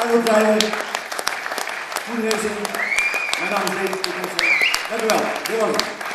Arno Kleijer, Goede Racing. Mijn naam is David Dank u wel. Dit was het.